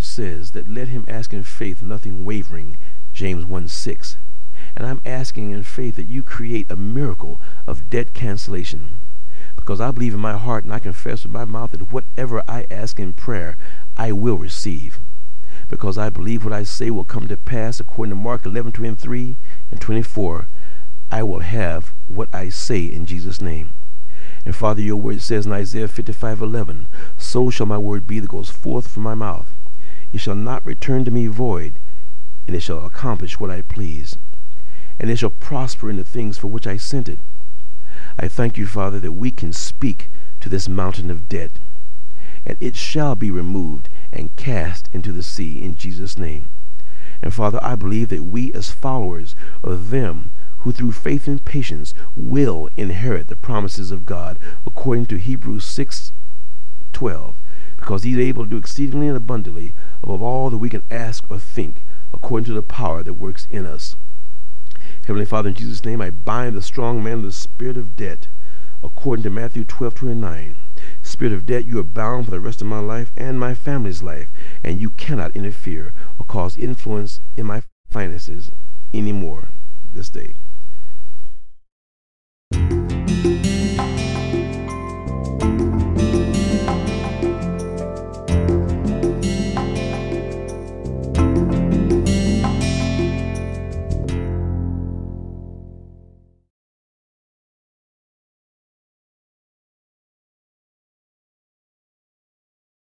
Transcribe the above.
says that let him ask in faith, nothing wavering, James 1 6. And I'm asking in faith that you create a miracle of debt cancellation. Because I believe in my heart and I confess with my mouth that whatever I ask in prayer, I will receive. Because I believe what I say will come to pass according to Mark 11 23 and 24. I will have what I say in Jesus' name. And Father, your word says in Isaiah 55 11, So shall my word be that goes forth from my mouth. It shall not return to me void, and it shall accomplish what I please. And it shall prosper in the things for which I sent it. I thank you, Father, that we can speak to this mountain of debt, and it shall be removed and cast into the sea in Jesus' name. And Father, I believe that we as followers of them who through faith and patience will inherit the promises of God according to Hebrews 6 12, because he's able to do exceedingly and abundantly above all that we can ask or think according to the power that works in us. Heavenly Father, in Jesus' name, I bind the strong man of the spirit of debt according to Matthew 12 29. Spirit of debt, you are bound for the rest of my life and my family's life, and you cannot interfere or cause influence in my finances anymore this day.